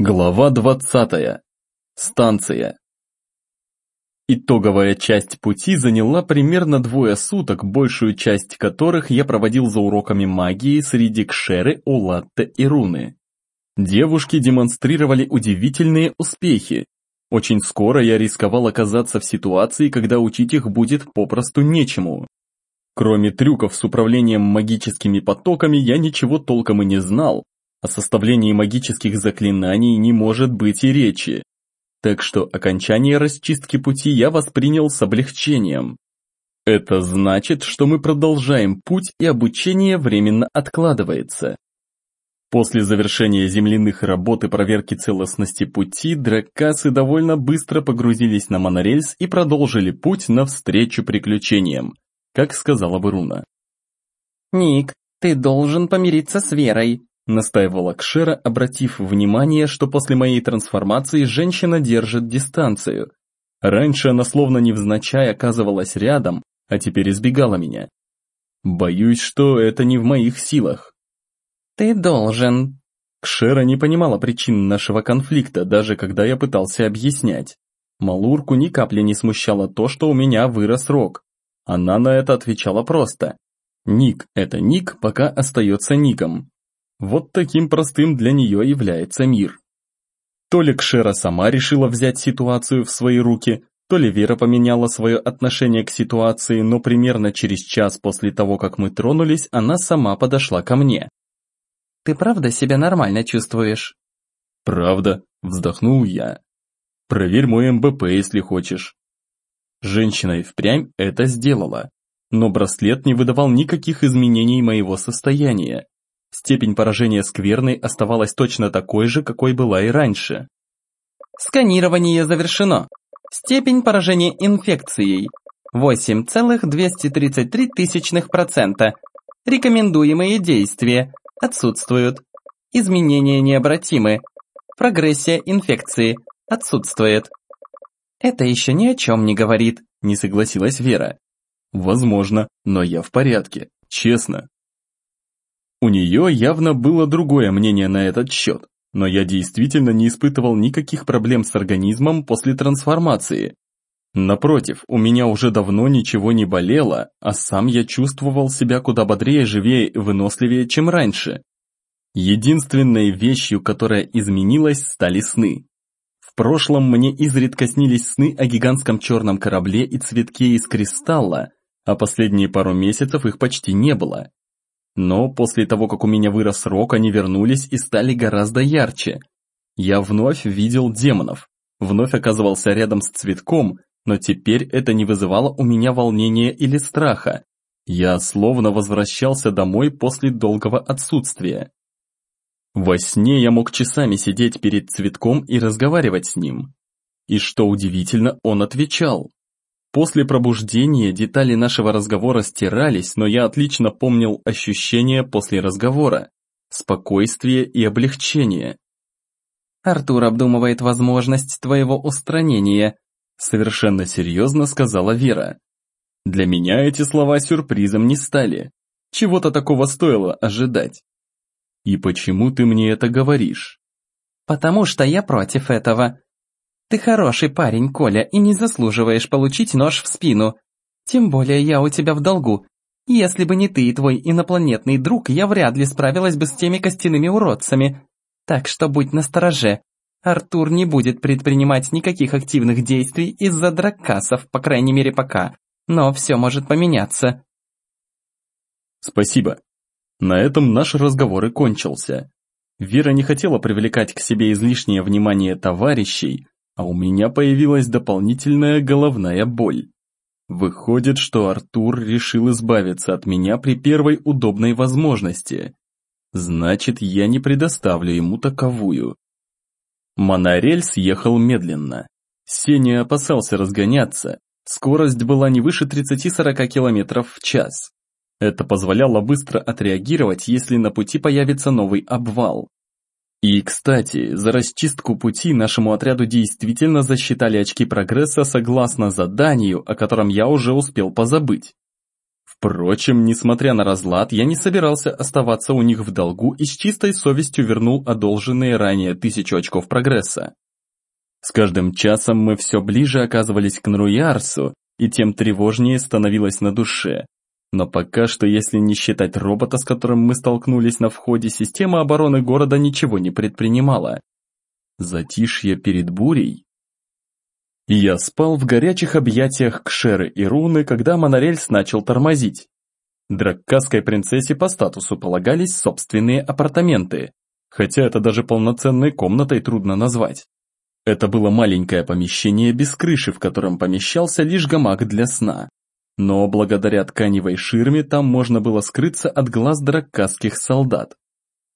Глава 20. Станция. Итоговая часть пути заняла примерно двое суток, большую часть которых я проводил за уроками магии среди Кшеры, Улатте и Руны. Девушки демонстрировали удивительные успехи. Очень скоро я рисковал оказаться в ситуации, когда учить их будет попросту нечему. Кроме трюков с управлением магическими потоками, я ничего толком и не знал, о составлении магических заклинаний не может быть и речи. Так что окончание расчистки пути я воспринял с облегчением. Это значит, что мы продолжаем путь и обучение временно откладывается. После завершения земляных работ и проверки целостности пути, драккасы довольно быстро погрузились на монорельс и продолжили путь навстречу приключениям, как сказала бы Руна. «Ник, ты должен помириться с Верой», настаивала Кшера, обратив внимание, что после моей трансформации женщина держит дистанцию. Раньше она словно невзначай оказывалась рядом, а теперь избегала меня. Боюсь, что это не в моих силах. «Ты должен». Кшера не понимала причин нашего конфликта, даже когда я пытался объяснять. Малурку ни капли не смущало то, что у меня вырос рог. Она на это отвечала просто. Ник – это ник, пока остается ником. Вот таким простым для нее является мир. То ли Кшера сама решила взять ситуацию в свои руки, то ли Вера поменяла свое отношение к ситуации, но примерно через час после того, как мы тронулись, она сама подошла ко мне. «Ты правда себя нормально чувствуешь?» «Правда», — вздохнул я. «Проверь мой МБП, если хочешь». Женщина и впрямь это сделала, но браслет не выдавал никаких изменений моего состояния. Степень поражения скверной оставалась точно такой же, какой была и раньше. Сканирование завершено. Степень поражения инфекцией 8,233%. Рекомендуемые действия отсутствуют. Изменения необратимы. Прогрессия инфекции отсутствует. Это еще ни о чем не говорит, не согласилась Вера. Возможно, но я в порядке, честно. У нее явно было другое мнение на этот счет, но я действительно не испытывал никаких проблем с организмом после трансформации. Напротив, у меня уже давно ничего не болело, а сам я чувствовал себя куда бодрее, живее и выносливее, чем раньше. Единственной вещью, которая изменилась, стали сны. В прошлом мне изредка снились сны о гигантском черном корабле и цветке из кристалла, а последние пару месяцев их почти не было. Но после того, как у меня вырос рог, они вернулись и стали гораздо ярче. Я вновь видел демонов, вновь оказывался рядом с цветком, но теперь это не вызывало у меня волнения или страха. Я словно возвращался домой после долгого отсутствия. Во сне я мог часами сидеть перед цветком и разговаривать с ним. И что удивительно, он отвечал. После пробуждения детали нашего разговора стирались, но я отлично помнил ощущения после разговора, спокойствие и облегчение. «Артур обдумывает возможность твоего устранения», совершенно серьезно сказала Вера. Для меня эти слова сюрпризом не стали. Чего-то такого стоило ожидать. И почему ты мне это говоришь? Потому что я против этого. Ты хороший парень, Коля, и не заслуживаешь получить нож в спину. Тем более я у тебя в долгу. Если бы не ты и твой инопланетный друг, я вряд ли справилась бы с теми костяными уродцами. Так что будь настороже. Артур не будет предпринимать никаких активных действий из-за драккасов, по крайней мере пока. Но все может поменяться. Спасибо. На этом наш разговор и кончился. Вера не хотела привлекать к себе излишнее внимание товарищей, а у меня появилась дополнительная головная боль. Выходит, что Артур решил избавиться от меня при первой удобной возможности. Значит, я не предоставлю ему таковую. Монорельс ехал медленно. Сеня опасался разгоняться. Скорость была не выше 30-40 км в час. Это позволяло быстро отреагировать, если на пути появится новый обвал. И, кстати, за расчистку пути нашему отряду действительно засчитали очки прогресса согласно заданию, о котором я уже успел позабыть. Впрочем, несмотря на разлад, я не собирался оставаться у них в долгу и с чистой совестью вернул одолженные ранее тысячу очков прогресса. С каждым часом мы все ближе оказывались к Нруярсу, и тем тревожнее становилось на душе. Но пока что, если не считать робота, с которым мы столкнулись на входе, система обороны города ничего не предпринимала. Затишье перед бурей? Я спал в горячих объятиях Кшеры и Руны, когда монорельс начал тормозить. Драккасской принцессе по статусу полагались собственные апартаменты, хотя это даже полноценной комнатой трудно назвать. Это было маленькое помещение без крыши, в котором помещался лишь гамак для сна. Но благодаря тканевой ширме там можно было скрыться от глаз драккасских солдат.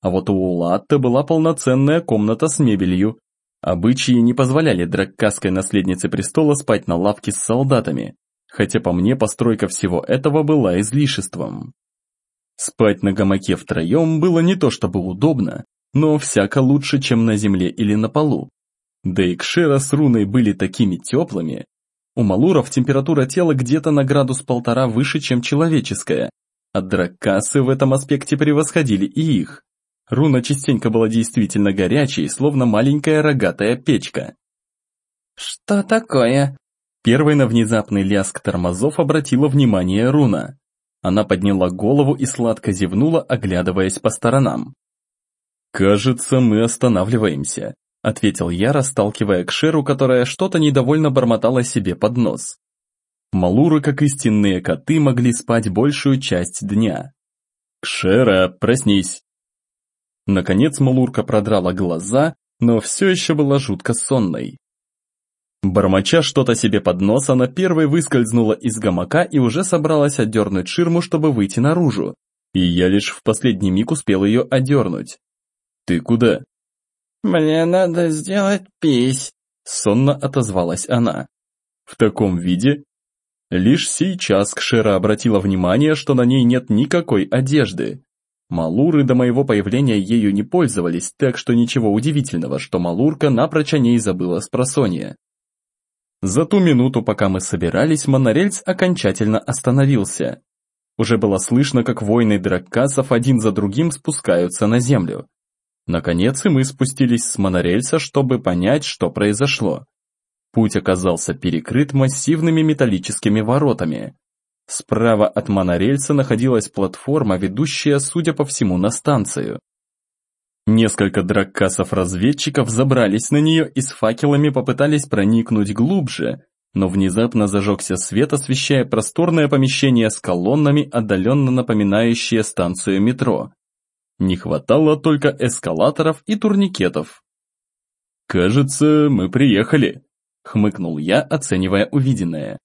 А вот у Улатта была полноценная комната с мебелью. Обычаи не позволяли драккасской наследнице престола спать на лавке с солдатами, хотя по мне постройка всего этого была излишеством. Спать на гамаке втроем было не то чтобы удобно, но всяко лучше, чем на земле или на полу. Да и Кшера с Руной были такими теплыми. У Малуров температура тела где-то на градус полтора выше, чем человеческая, а драккасы в этом аспекте превосходили и их. Руна частенько была действительно горячей, словно маленькая рогатая печка. «Что такое?» Первой на внезапный лязг тормозов обратила внимание Руна. Она подняла голову и сладко зевнула, оглядываясь по сторонам. «Кажется, мы останавливаемся», — ответил я, расталкивая Кшеру, которая что-то недовольно бормотала себе под нос. Малуры, как истинные коты, могли спать большую часть дня. «Кшера, проснись!» Наконец Малурка продрала глаза, но все еще была жутко сонной. Бормоча что-то себе под нос, она первой выскользнула из гамака и уже собралась отдернуть ширму, чтобы выйти наружу. И я лишь в последний миг успел ее одернуть. «Ты куда?» «Мне надо сделать пись», — сонно отозвалась она. В таком виде? Лишь сейчас Кшера обратила внимание, что на ней нет никакой одежды. Малуры до моего появления ею не пользовались, так что ничего удивительного, что Малурка напрочь о ней забыла с просонья. За ту минуту, пока мы собирались, монорельс окончательно остановился. Уже было слышно, как воины драккасов один за другим спускаются на землю. Наконец и мы спустились с монорельса, чтобы понять, что произошло. Путь оказался перекрыт массивными металлическими воротами. Справа от монорельса находилась платформа, ведущая, судя по всему, на станцию. Несколько драккасов-разведчиков забрались на нее и с факелами попытались проникнуть глубже, но внезапно зажегся свет, освещая просторное помещение с колоннами, отдаленно напоминающее станцию метро. Не хватало только эскалаторов и турникетов. «Кажется, мы приехали», — хмыкнул я, оценивая увиденное.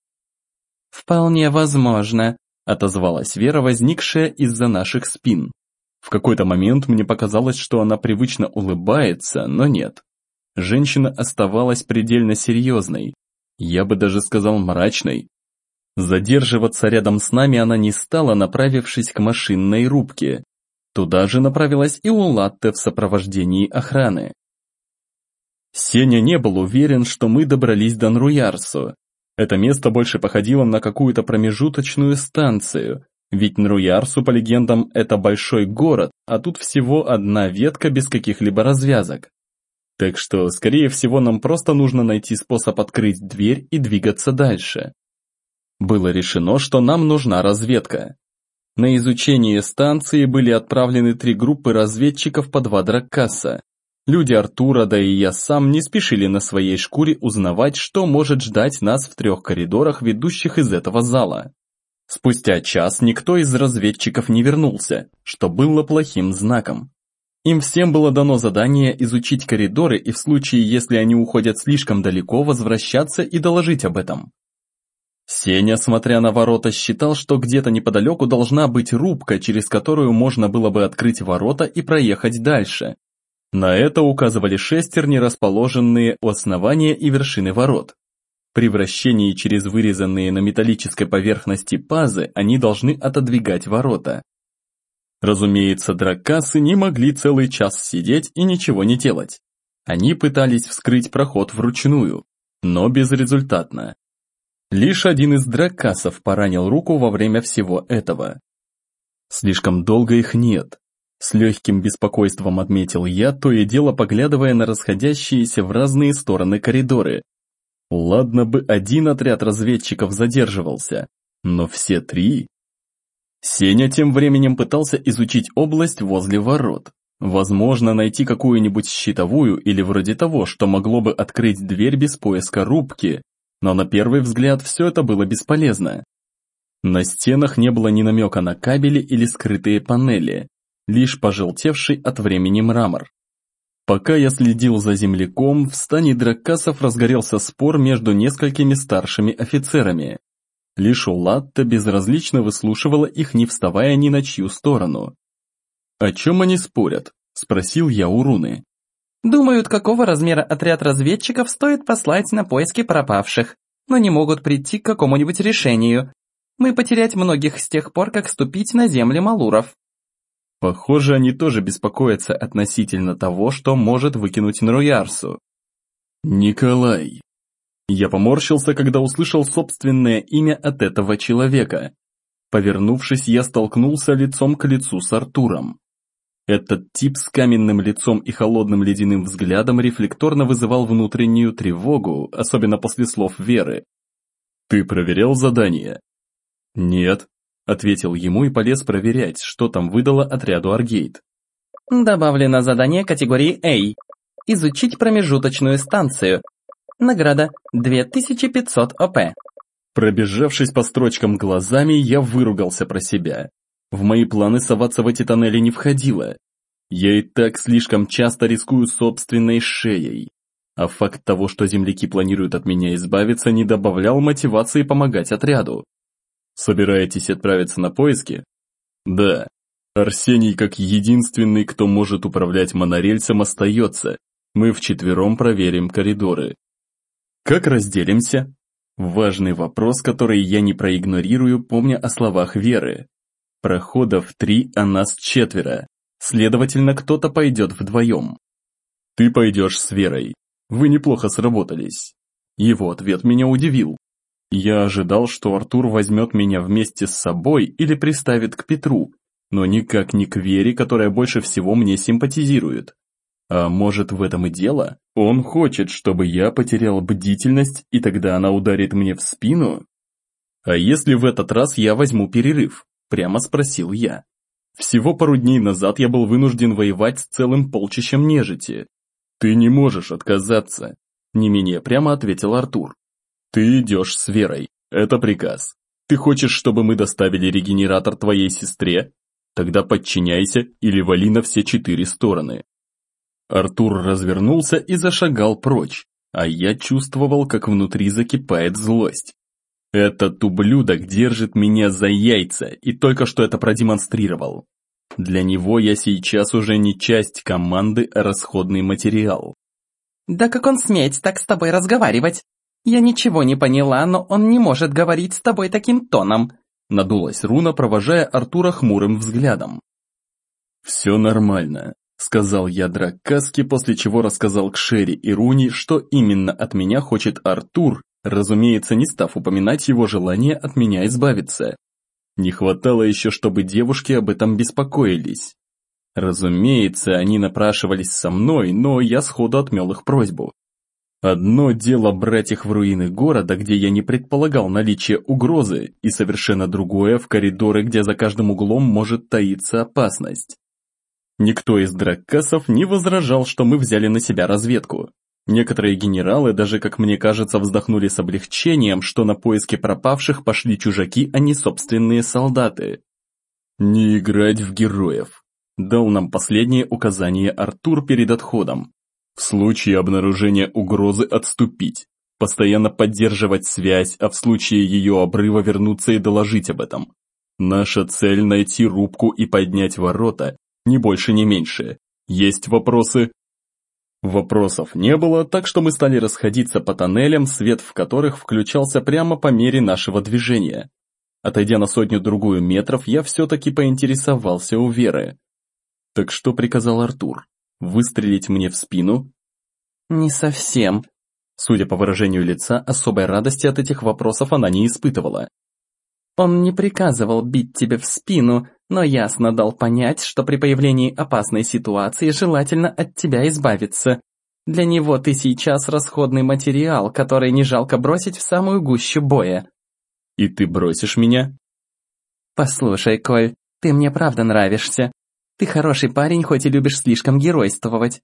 «Вполне возможно», — отозвалась Вера, возникшая из-за наших спин. В какой-то момент мне показалось, что она привычно улыбается, но нет. Женщина оставалась предельно серьезной. Я бы даже сказал мрачной. Задерживаться рядом с нами она не стала, направившись к машинной рубке. Туда же направилась и Улатте в сопровождении охраны. Сеня не был уверен, что мы добрались до Нруярсу. Это место больше походило на какую-то промежуточную станцию, ведь Нруярсу, по легендам, это большой город, а тут всего одна ветка без каких-либо развязок. Так что, скорее всего, нам просто нужно найти способ открыть дверь и двигаться дальше. Было решено, что нам нужна разведка. На изучение станции были отправлены три группы разведчиков по два драккаса. Люди Артура, да и я сам не спешили на своей шкуре узнавать, что может ждать нас в трех коридорах, ведущих из этого зала. Спустя час никто из разведчиков не вернулся, что было плохим знаком. Им всем было дано задание изучить коридоры и в случае, если они уходят слишком далеко, возвращаться и доложить об этом. Сеня, смотря на ворота, считал, что где-то неподалеку должна быть рубка, через которую можно было бы открыть ворота и проехать дальше. На это указывали шестерни, расположенные у основания и вершины ворот. При вращении через вырезанные на металлической поверхности пазы они должны отодвигать ворота. Разумеется, драккасы не могли целый час сидеть и ничего не делать. Они пытались вскрыть проход вручную, но безрезультатно. Лишь один из дракасов поранил руку во время всего этого. Слишком долго их нет. С легким беспокойством отметил я, то и дело поглядывая на расходящиеся в разные стороны коридоры. Ладно бы один отряд разведчиков задерживался, но все три... Сеня тем временем пытался изучить область возле ворот. Возможно, найти какую-нибудь щитовую или вроде того, что могло бы открыть дверь без поиска рубки, но на первый взгляд все это было бесполезно. На стенах не было ни намека на кабели или скрытые панели, лишь пожелтевший от времени мрамор. Пока я следил за земляком, в стане драккасов разгорелся спор между несколькими старшими офицерами. Лишь Улатта безразлично выслушивала их, не вставая ни на чью сторону. «О чем они спорят?» – спросил я у Руны. Думают, какого размера отряд разведчиков стоит послать на поиски пропавших, но не могут прийти к какому-нибудь решению. Мы потерять многих с тех пор, как ступить на земли Малуров. Похоже, они тоже беспокоятся относительно того, что может выкинуть Нруярсу. Николай. Я поморщился, когда услышал собственное имя от этого человека. Повернувшись, я столкнулся лицом к лицу с Артуром. Этот тип с каменным лицом и холодным ледяным взглядом рефлекторно вызывал внутреннюю тревогу, особенно после слов Веры. «Ты проверял задание?» «Нет», — ответил ему и полез проверять, что там выдало отряду Аргейт. Добавлено задание категории A. Изучить промежуточную станцию. Награда 2500 ОП. Пробежавшись по строчкам глазами, я выругался про себя. В мои планы соваться в эти тоннели не входило. Я и так слишком часто рискую собственной шеей. А факт того, что земляки планируют от меня избавиться, не добавлял мотивации помогать отряду. Собираетесь отправиться на поиски? Да. Арсений, как единственный, кто может управлять монорельсом, остается. Мы вчетвером проверим коридоры. Как разделимся? Важный вопрос, который я не проигнорирую, помня о словах Веры. Проходов три, а нас четверо. Следовательно, кто-то пойдет вдвоем. Ты пойдешь с Верой. Вы неплохо сработались. Его ответ меня удивил. Я ожидал, что Артур возьмет меня вместе с собой или приставит к Петру, но никак не к Вере, которая больше всего мне симпатизирует. А может в этом и дело? Он хочет, чтобы я потерял бдительность, и тогда она ударит мне в спину? А если в этот раз я возьму перерыв? Прямо спросил я. Всего пару дней назад я был вынужден воевать с целым полчищем нежити. Ты не можешь отказаться, не менее прямо ответил Артур. Ты идешь с Верой, это приказ. Ты хочешь, чтобы мы доставили регенератор твоей сестре? Тогда подчиняйся или вали на все четыре стороны. Артур развернулся и зашагал прочь, а я чувствовал, как внутри закипает злость. Этот ублюдок держит меня за яйца и только что это продемонстрировал. Для него я сейчас уже не часть команды, а расходный материал. Да как он смеет так с тобой разговаривать? Я ничего не поняла, но он не может говорить с тобой таким тоном. Надулась Руна, провожая Артура хмурым взглядом. «Все нормально», — сказал я Драккаске, после чего рассказал Кшери и Руни, что именно от меня хочет Артур разумеется, не став упоминать его желание от меня избавиться. Не хватало еще, чтобы девушки об этом беспокоились. Разумеется, они напрашивались со мной, но я сходу отмел их просьбу. Одно дело брать их в руины города, где я не предполагал наличие угрозы, и совершенно другое в коридоры, где за каждым углом может таиться опасность. Никто из драккасов не возражал, что мы взяли на себя разведку. Некоторые генералы даже, как мне кажется, вздохнули с облегчением, что на поиски пропавших пошли чужаки, а не собственные солдаты. «Не играть в героев», – дал нам последнее указание Артур перед отходом. В случае обнаружения угрозы отступить, постоянно поддерживать связь, а в случае ее обрыва вернуться и доложить об этом. Наша цель – найти рубку и поднять ворота, ни больше, ни меньше. Есть вопросы? Вопросов не было, так что мы стали расходиться по тоннелям, свет в которых включался прямо по мере нашего движения. Отойдя на сотню-другую метров, я все-таки поинтересовался у Веры. «Так что приказал Артур? Выстрелить мне в спину?» «Не совсем. Судя по выражению лица, особой радости от этих вопросов она не испытывала. Он не приказывал бить тебе в спину, но ясно дал понять, что при появлении опасной ситуации желательно от тебя избавиться. Для него ты сейчас расходный материал, который не жалко бросить в самую гущу боя. И ты бросишь меня? Послушай, Коль, ты мне правда нравишься. Ты хороший парень, хоть и любишь слишком геройствовать.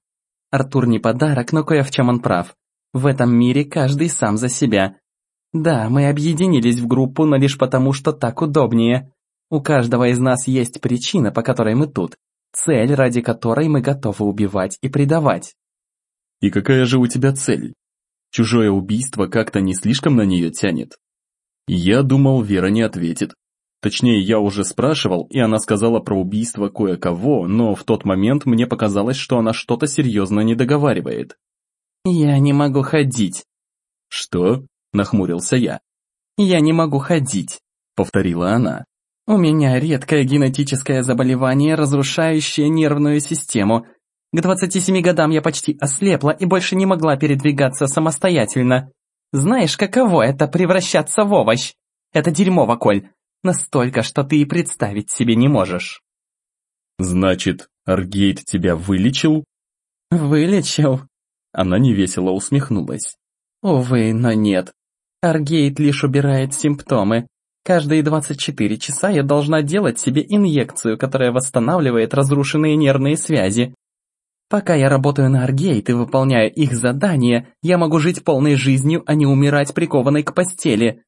Артур не подарок, но кое в чем он прав. В этом мире каждый сам за себя. Да, мы объединились в группу, но лишь потому, что так удобнее. У каждого из нас есть причина, по которой мы тут. Цель, ради которой мы готовы убивать и предавать. И какая же у тебя цель? Чужое убийство как-то не слишком на нее тянет. Я думал, Вера не ответит. Точнее, я уже спрашивал, и она сказала про убийство кое-кого, но в тот момент мне показалось, что она что-то серьезно не договаривает. «Я не могу ходить». «Что?» нахмурился я. «Я не могу ходить», — повторила она. «У меня редкое генетическое заболевание, разрушающее нервную систему. К 27 годам я почти ослепла и больше не могла передвигаться самостоятельно. Знаешь, каково это превращаться в овощ? Это дерьмово, Коль. Настолько, что ты и представить себе не можешь». «Значит, Аргейт тебя вылечил?» «Вылечил?» Она невесело усмехнулась. «Увы, но нет. Аргейт лишь убирает симптомы. Каждые 24 часа я должна делать себе инъекцию, которая восстанавливает разрушенные нервные связи. Пока я работаю на Аргейт и выполняю их задания, я могу жить полной жизнью, а не умирать прикованной к постели.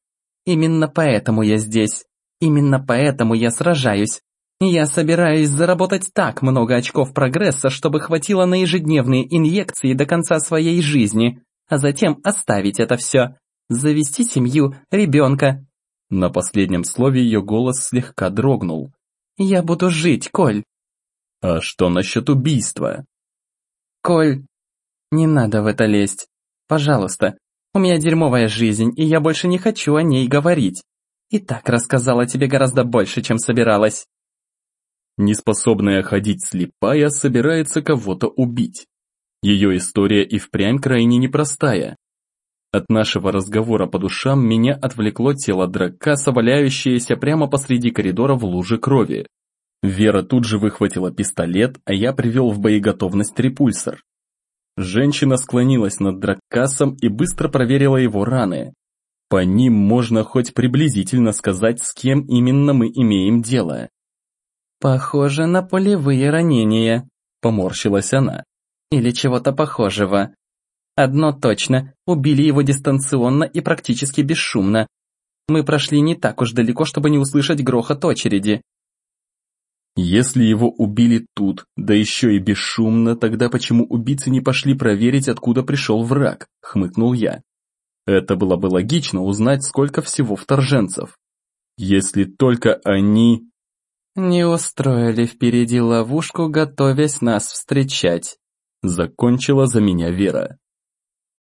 Именно поэтому я здесь. Именно поэтому я сражаюсь. Я собираюсь заработать так много очков прогресса, чтобы хватило на ежедневные инъекции до конца своей жизни, а затем оставить это все завести семью, ребенка». На последнем слове ее голос слегка дрогнул. «Я буду жить, Коль». «А что насчет убийства?» «Коль, не надо в это лезть. Пожалуйста, у меня дерьмовая жизнь, и я больше не хочу о ней говорить. И так рассказала тебе гораздо больше, чем собиралась». Неспособная ходить слепая собирается кого-то убить. Ее история и впрямь крайне непростая. От нашего разговора по душам меня отвлекло тело Драккаса, валяющееся прямо посреди коридора в луже крови. Вера тут же выхватила пистолет, а я привел в боеготовность репульсор. Женщина склонилась над Драккасом и быстро проверила его раны. По ним можно хоть приблизительно сказать, с кем именно мы имеем дело. «Похоже на полевые ранения», — поморщилась она. «Или чего-то похожего. Одно точно, убили его дистанционно и практически бесшумно. Мы прошли не так уж далеко, чтобы не услышать грохот очереди. Если его убили тут, да еще и бесшумно, тогда почему убийцы не пошли проверить, откуда пришел враг, хмыкнул я. Это было бы логично узнать, сколько всего вторженцев. Если только они... Не устроили впереди ловушку, готовясь нас встречать. Закончила за меня Вера.